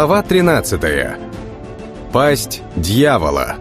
Глава 13. Пасть дьявола.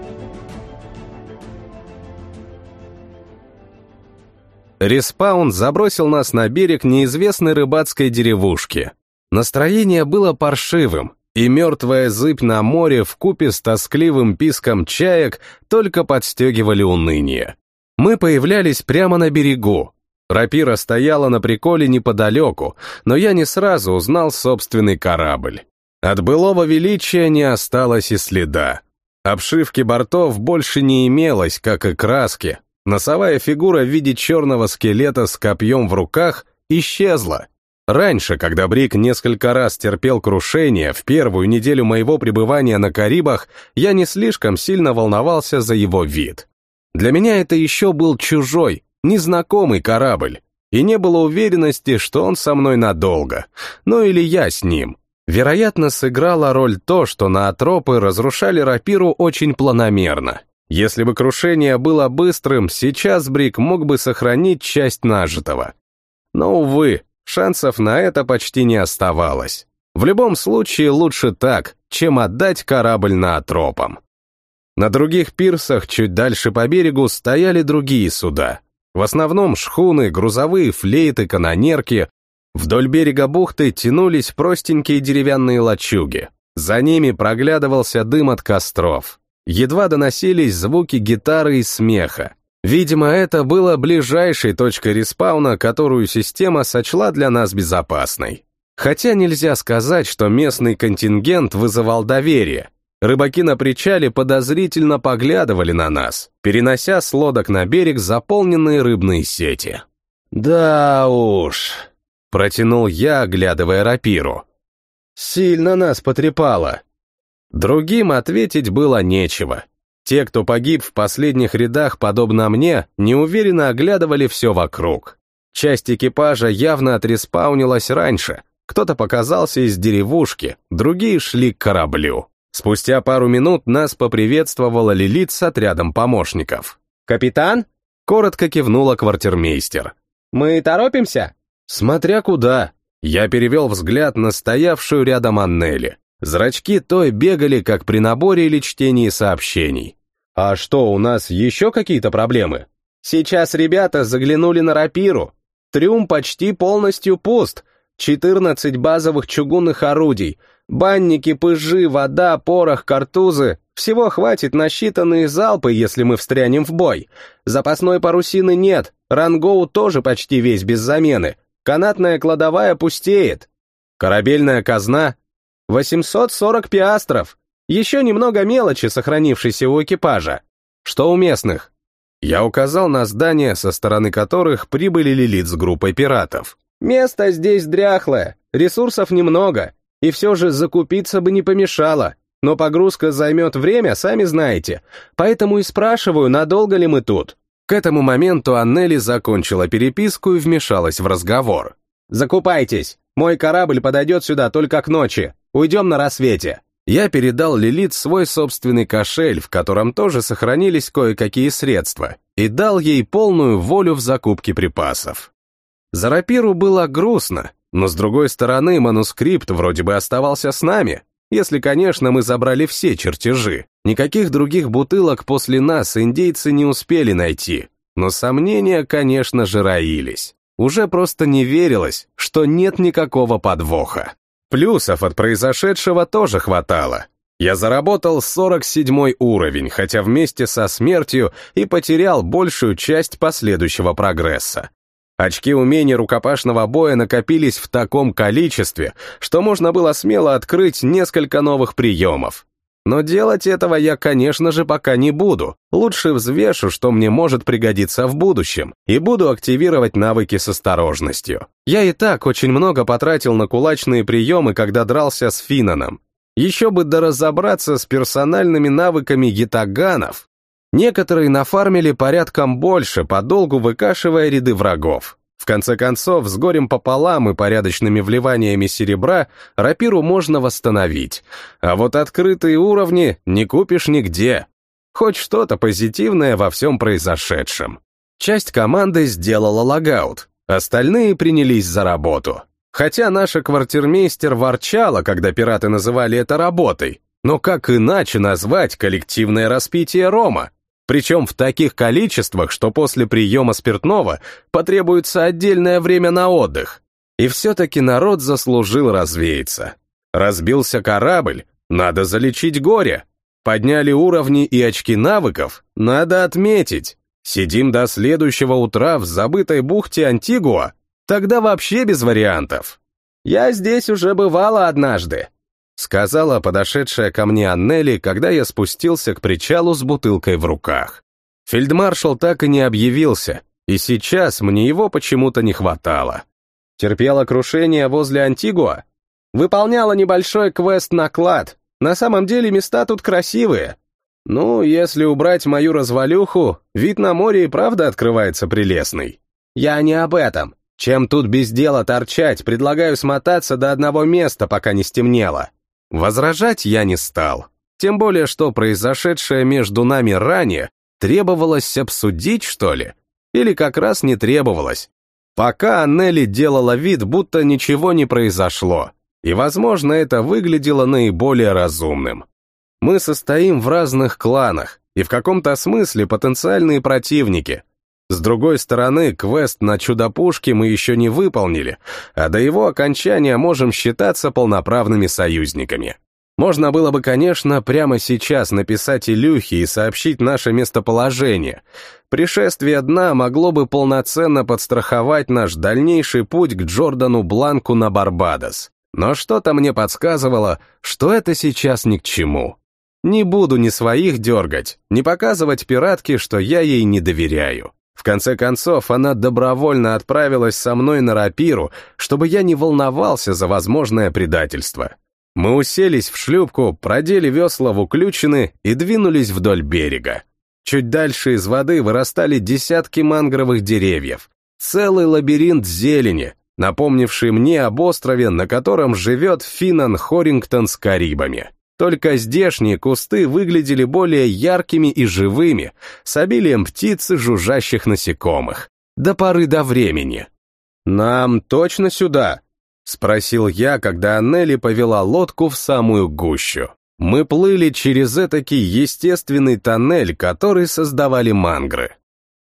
Респаун забросил нас на берег неизвестной рыбацкой деревушки. Настроение было паршивым, и мертвая зыбь на море в купе с тоскливым писком чаек только подстегивали уныние. Мы появлялись прямо на берегу. Рапира стояла на приколе неподалеку, но я не сразу узнал собственный корабль. От былого величия не осталось и следа. Обшивки бортов больше не имелось, как и краски. Носовая фигура в виде черного скелета с копьем в руках исчезла. Раньше, когда Брик несколько раз терпел крушение в первую неделю моего пребывания на Карибах, я не слишком сильно волновался за его вид. Для меня это еще был чужой, незнакомый корабль, и не было уверенности, что он со мной надолго, ну или я с ним. Вероятно, сыграла роль то, что на атропы разрушали рапиру очень планомерно. Если бы крушение было быстрым, сейчас Брик мог бы сохранить часть нажитого. Но, увы, шансов на это почти не оставалось. В любом случае лучше так, чем отдать корабль на атропам. На других пирсах чуть дальше по берегу стояли другие суда. В основном шхуны, грузовые флейты, канонерки, Вдоль берега бухты тянулись простенькие деревянные лачуги. За ними проглядывался дым от костров. Едва доносились звуки гитары и смеха. Видимо, это было ближайшей точкой респауна, которую система сочла для нас безопасной. Хотя нельзя сказать, что местный контингент вызывал доверие. Рыбаки на причале подозрительно поглядывали на нас, перенося с лодок на берег заполненные рыбные сети. «Да уж», Протянул я, оглядывая рапиру. Сильно нас потрепало. Другим ответить было нечего. Те, кто погиб в последних рядах, подобно мне, неуверенно оглядывали все вокруг. Часть экипажа явно отреспаунилась раньше. Кто-то показался из деревушки, другие шли к кораблю. Спустя пару минут нас поприветствовала Лилит с отрядом помощников. «Капитан?» — коротко кивнула квартирмейстер. «Мы торопимся?» Смотря куда. Я перевел взгляд на стоявшую рядом Аннели. Зрачки той бегали, как при наборе или чтении сообщений. «А что, у нас еще какие-то проблемы?» «Сейчас ребята заглянули на рапиру. Трюм почти полностью пуст. 14 базовых чугунных орудий. Банники, пыжи, вода, порох, картузы. Всего хватит на считанные залпы, если мы встрянем в бой. Запасной парусины нет. Рангоу тоже почти весь без замены. Канатная кладовая пустеет. Корабельная казна — 840 пиастров. Еще немного мелочи, сохранившейся у экипажа. Что у местных? Я указал на здания, со стороны которых прибыли Лилит с группой пиратов. Место здесь дряхлое, ресурсов немного, и все же закупиться бы не помешало. Но погрузка займет время, сами знаете. Поэтому и спрашиваю, надолго ли мы тут. К этому моменту Аннели закончила переписку и вмешалась в разговор. «Закупайтесь! Мой корабль подойдет сюда только к ночи. Уйдем на рассвете!» Я передал Лилит свой собственный кошель, в котором тоже сохранились кое-какие средства, и дал ей полную волю в закупке припасов. За рапиру было грустно, но с другой стороны манускрипт вроде бы оставался с нами, если, конечно, мы забрали все чертежи. Никаких других бутылок после нас индейцы не успели найти. Но сомнения, конечно же, роились. Уже просто не верилось, что нет никакого подвоха. Плюсов от произошедшего тоже хватало. Я заработал 47 уровень, хотя вместе со смертью и потерял большую часть последующего прогресса. Очки умений рукопашного боя накопились в таком количестве, что можно было смело открыть несколько новых приемов. Но делать этого я, конечно же, пока не буду. Лучше взвешу, что мне может пригодиться в будущем, и буду активировать навыки с осторожностью. Я и так очень много потратил на кулачные приемы, когда дрался с Финаном. Еще бы доразобраться с персональными навыками ятаганов, Некоторые нафармили порядком больше, подолгу выкашивая ряды врагов. В конце концов, с горем пополам и порядочными вливаниями серебра рапиру можно восстановить, а вот открытые уровни не купишь нигде. Хоть что-то позитивное во всем произошедшем. Часть команды сделала логаут, остальные принялись за работу. Хотя наша квартирмейстер ворчала, когда пираты называли это работой, но как иначе назвать коллективное распитие рома? Причем в таких количествах, что после приема спиртного потребуется отдельное время на отдых. И все-таки народ заслужил развеяться. Разбился корабль, надо залечить горе. Подняли уровни и очки навыков, надо отметить. Сидим до следующего утра в забытой бухте Антигуа, тогда вообще без вариантов. Я здесь уже бывала однажды, сказала подошедшая ко мне Аннели, когда я спустился к причалу с бутылкой в руках. Фельдмаршал так и не объявился, и сейчас мне его почему-то не хватало. Терпела крушение возле Антигуа? Выполняла небольшой квест на клад. На самом деле места тут красивые. Ну, если убрать мою развалюху, вид на море и правда открывается прелестный. Я не об этом. Чем тут без дела торчать, предлагаю смотаться до одного места, пока не стемнело. Возражать я не стал. Тем более, что произошедшее между нами ранее требовалось обсудить, что ли? Или как раз не требовалось. Пока Аннели делала вид, будто ничего не произошло, и, возможно, это выглядело наиболее разумным. Мы состоим в разных кланах, и в каком-то смысле потенциальные противники. С другой стороны, квест на чудо-пушки мы еще не выполнили, а до его окончания можем считаться полноправными союзниками. Можно было бы, конечно, прямо сейчас написать Илюхе и сообщить наше местоположение. Пришествие дна могло бы полноценно подстраховать наш дальнейший путь к Джордану Бланку на Барбадос. Но что-то мне подсказывало, что это сейчас ни к чему. Не буду ни своих дергать, ни показывать пиратке, что я ей не доверяю. В конце концов, она добровольно отправилась со мной на рапиру, чтобы я не волновался за возможное предательство. Мы уселись в шлюпку, продели весла в уключины и двинулись вдоль берега. Чуть дальше из воды вырастали десятки мангровых деревьев. Целый лабиринт зелени, напомнивший мне об острове, на котором живет Финан Хорингтон с Карибами. Только здешние кусты выглядели более яркими и живыми, с обилием птиц и жужжащих насекомых. До поры до времени. «Нам точно сюда?» — спросил я, когда Аннели повела лодку в самую гущу. Мы плыли через этакий естественный тоннель, который создавали мангры.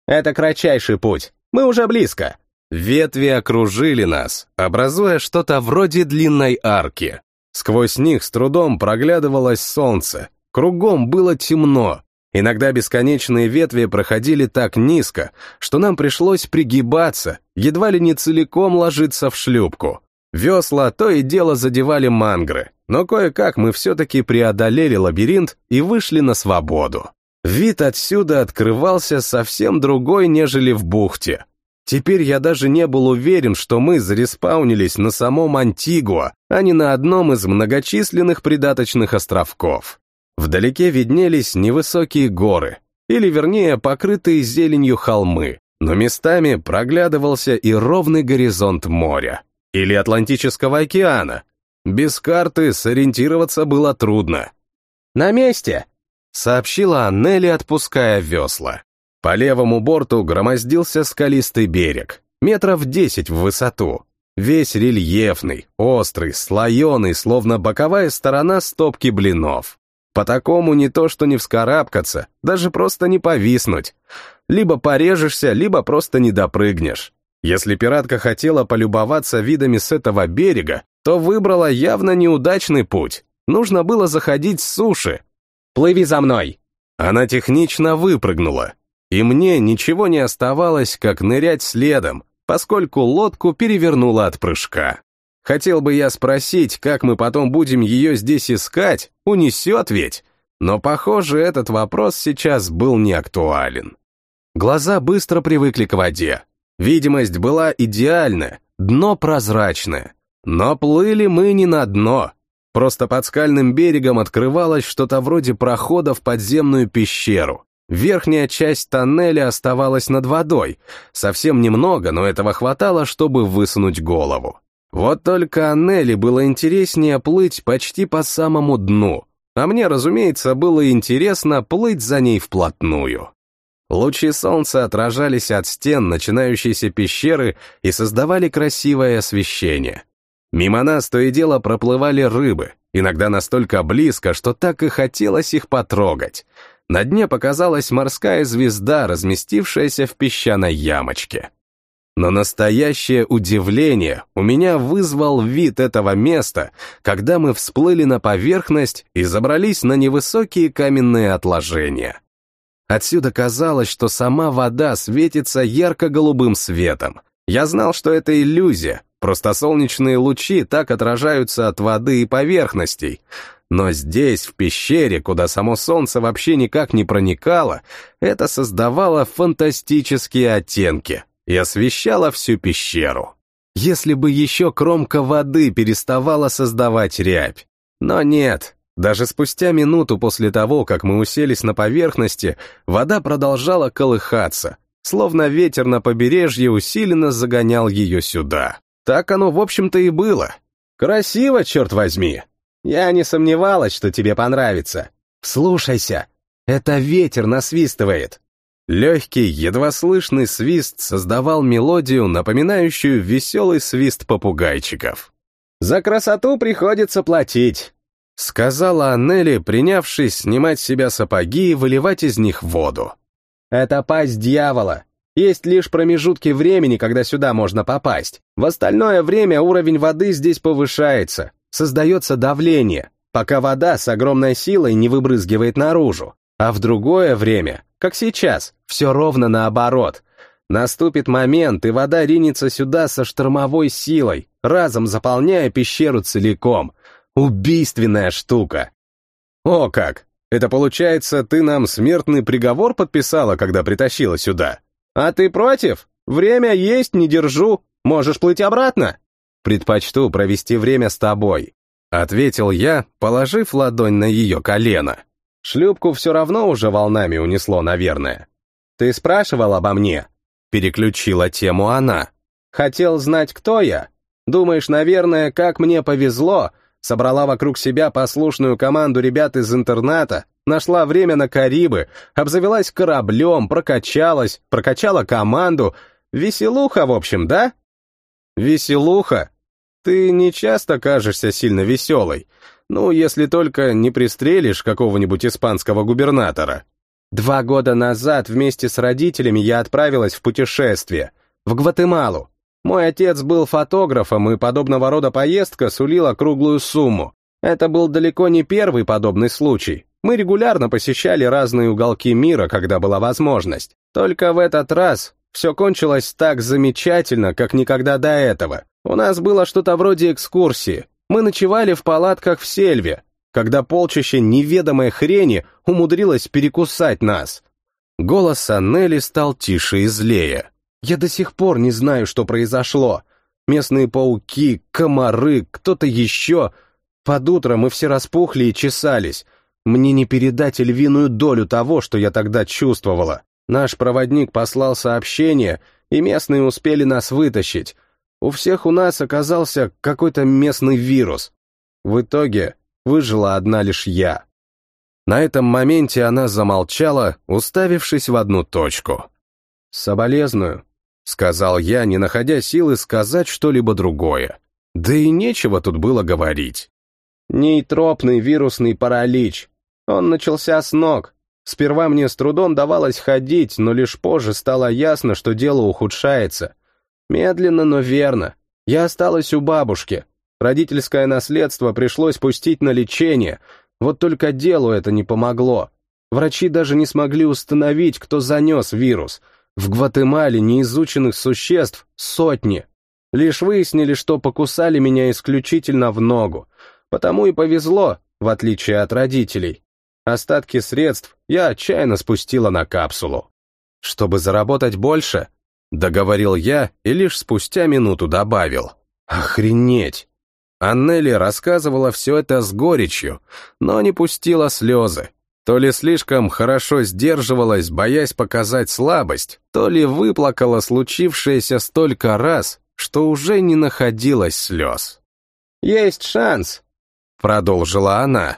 «Это кратчайший путь. Мы уже близко», Ветви окружили нас, образуя что-то вроде длинной арки. Сквозь них с трудом проглядывалось солнце. Кругом было темно. Иногда бесконечные ветви проходили так низко, что нам пришлось пригибаться, едва ли не целиком ложиться в шлюпку. Весла то и дело задевали мангры, но кое-как мы все-таки преодолели лабиринт и вышли на свободу. Вид отсюда открывался совсем другой, нежели в бухте. Теперь я даже не был уверен, что мы зареспаунились на самом Антигуа, а не на одном из многочисленных придаточных островков. Вдалеке виднелись невысокие горы, или вернее покрытые зеленью холмы, но местами проглядывался и ровный горизонт моря, или Атлантического океана. Без карты сориентироваться было трудно. «На месте!» — сообщила Аннели, отпуская весла. По левому борту громоздился скалистый берег, метров десять в высоту. Весь рельефный, острый, слоеный, словно боковая сторона стопки блинов. По такому не то что не вскарабкаться, даже просто не повиснуть. Либо порежешься, либо просто не допрыгнешь. Если пиратка хотела полюбоваться видами с этого берега, то выбрала явно неудачный путь. Нужно было заходить с суши. «Плыви за мной!» Она технично выпрыгнула, и мне ничего не оставалось, как нырять следом, поскольку лодку перевернуло от прыжка. Хотел бы я спросить, как мы потом будем ее здесь искать, унесет ведь? Но, похоже, этот вопрос сейчас был не актуален. Глаза быстро привыкли к воде. Видимость была идеальная, дно прозрачное. Но плыли мы не на дно. Просто под скальным берегом открывалось что-то вроде прохода в подземную пещеру. Верхняя часть тоннеля оставалась над водой, совсем немного, но этого хватало, чтобы высунуть голову. Вот только Аннели было интереснее плыть почти по самому дну, а мне, разумеется, было интересно плыть за ней вплотную. Лучи солнца отражались от стен начинающейся пещеры и создавали красивое освещение. Мимо нас то и дело проплывали рыбы, иногда настолько близко, что так и хотелось их потрогать. На дне показалась морская звезда, разместившаяся в песчаной ямочке. Но настоящее удивление у меня вызвал вид этого места, когда мы всплыли на поверхность и забрались на невысокие каменные отложения. Отсюда казалось, что сама вода светится ярко-голубым светом. Я знал, что это иллюзия, просто солнечные лучи так отражаются от воды и поверхностей. Но здесь, в пещере, куда само солнце вообще никак не проникало, это создавало фантастические оттенки и освещало всю пещеру. Если бы еще кромка воды переставала создавать рябь. Но нет, даже спустя минуту после того, как мы уселись на поверхности, вода продолжала колыхаться, словно ветер на побережье усиленно загонял ее сюда. Так оно, в общем-то, и было. Красиво, черт возьми. Я не сомневалась, что тебе понравится. Слушайся, это ветер насвистывает. Легкий, едва слышный свист создавал мелодию, напоминающую веселый свист попугайчиков. «За красоту приходится платить», — сказала Аннели, принявшись снимать с себя сапоги и выливать из них воду. «Это пасть дьявола. Есть лишь промежутки времени, когда сюда можно попасть. В остальное время уровень воды здесь повышается, создается давление, пока вода с огромной силой не выбрызгивает наружу. А в другое время как сейчас, все ровно наоборот. Наступит момент, и вода ринется сюда со штормовой силой, разом заполняя пещеру целиком. Убийственная штука. О как! Это получается, ты нам смертный приговор подписала, когда притащила сюда? А ты против? Время есть, не держу. Можешь плыть обратно. Предпочту провести время с тобой, ответил я, положив ладонь на ее колено. Шлюпку все равно уже волнами унесло, наверное. Ты спрашивал обо мне? Переключила тему она. Хотел знать, кто я? Думаешь, наверное, как мне повезло, собрала вокруг себя послушную команду ребят из интерната, нашла время на Карибы, обзавелась кораблем, прокачалась, прокачала команду. Веселуха, в общем, да? Веселуха? Ты не часто кажешься сильно веселой. Ну, если только не пристрелишь какого-нибудь испанского губернатора. Два года назад вместе с родителями я отправилась в путешествие, в Гватемалу. Мой отец был фотографом, и подобного рода поездка сулила круглую сумму. Это был далеко не первый подобный случай. Мы регулярно посещали разные уголки мира, когда была возможность. Только в этот раз все кончилось так замечательно, как никогда до этого. У нас было что-то вроде экскурсии, мы ночевали в палатках в сельве, когда полчище неведомой хрени умудрилось перекусать нас. Голос Аннели стал тише и злее. Я до сих пор не знаю, что произошло. Местные пауки, комары, кто-то еще. Под утро мы все распухли и чесались. Мне не передать львиную долю того, что я тогда чувствовала. Наш проводник послал сообщение, и местные успели нас вытащить. У всех у нас оказался какой-то местный вирус. В итоге выжила одна лишь я. На этом моменте она замолчала, уставившись в одну точку. «Соболезную», — сказал я, не находя силы сказать что-либо другое. Да и нечего тут было говорить. Нейтропный вирусный паралич. Он начался с ног. Сперва мне с трудом давалось ходить, но лишь позже стало ясно, что дело ухудшается. Медленно, но верно. Я осталась у бабушки. Родительское наследство пришлось пустить на лечение, вот только делу это не помогло. Врачи даже не смогли установить, кто занес вирус. В Гватемале неизученных существ сотни. Лишь выяснили, что покусали меня исключительно в ногу. Потому и повезло, в отличие от родителей. Остатки средств я отчаянно спустила на капсулу. Чтобы заработать больше, Договорил я и лишь спустя минуту добавил. Охренеть! Аннели рассказывала все это с горечью, но не пустила слезы. То ли слишком хорошо сдерживалась, боясь показать слабость, то ли выплакала случившееся столько раз, что уже не находилось слез. «Есть шанс», — продолжила она.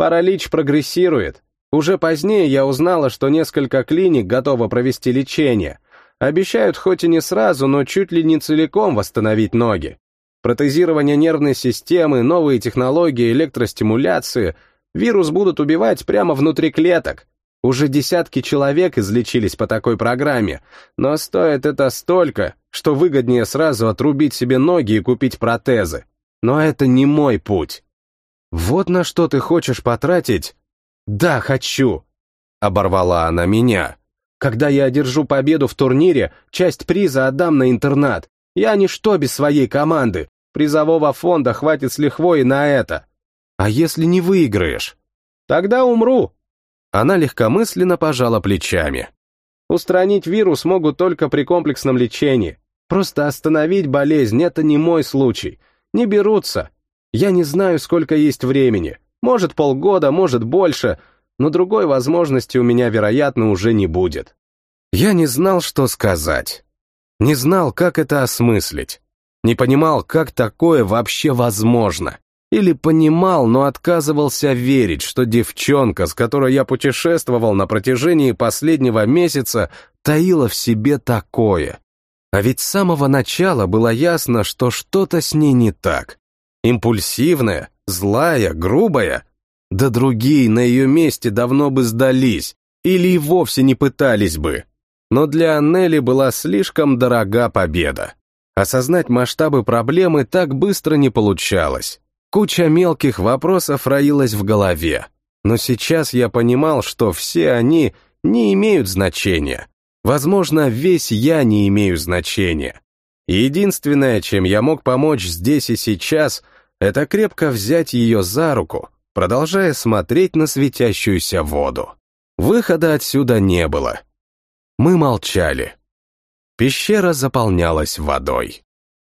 «Паралич прогрессирует. Уже позднее я узнала, что несколько клиник готовы провести лечение — Обещают хоть и не сразу, но чуть ли не целиком восстановить ноги. Протезирование нервной системы, новые технологии, электростимуляции. Вирус будут убивать прямо внутри клеток. Уже десятки человек излечились по такой программе, но стоит это столько, что выгоднее сразу отрубить себе ноги и купить протезы. Но это не мой путь. Вот на что ты хочешь потратить? Да, хочу. Оборвала она меня. Когда я одержу победу в турнире, часть приза отдам на интернат. Я ничто без своей команды. Призового фонда хватит с лихвой на это. А если не выиграешь? Тогда умру. Она легкомысленно пожала плечами. Устранить вирус могут только при комплексном лечении. Просто остановить болезнь — это не мой случай. Не берутся. Я не знаю, сколько есть времени. Может, полгода, может, больше, но другой возможности у меня, вероятно, уже не будет. Я не знал, что сказать. Не знал, как это осмыслить. Не понимал, как такое вообще возможно. Или понимал, но отказывался верить, что девчонка, с которой я путешествовал на протяжении последнего месяца, таила в себе такое. А ведь с самого начала было ясно, что что-то с ней не так. Импульсивная, злая, грубая. Да другие на ее месте давно бы сдались, или и вовсе не пытались бы. Но для Аннели была слишком дорога победа. Осознать масштабы проблемы так быстро не получалось. Куча мелких вопросов роилась в голове. Но сейчас я понимал, что все они не имеют значения. Возможно, весь я не имею значения. Единственное, чем я мог помочь здесь и сейчас, это крепко взять ее за руку, продолжая смотреть на светящуюся воду. Выхода отсюда не было. Мы молчали. Пещера заполнялась водой.